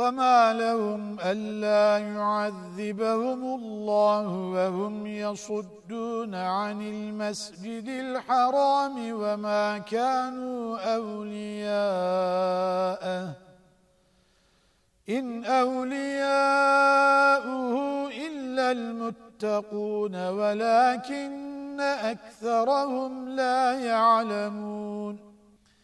وما لهم ألا يعذبهم الله وهم يصدون عن المسجد الحرام وما كانوا أولياءه إن أولياؤه إلا المتقون ولكن أكثرهم لا يعلمون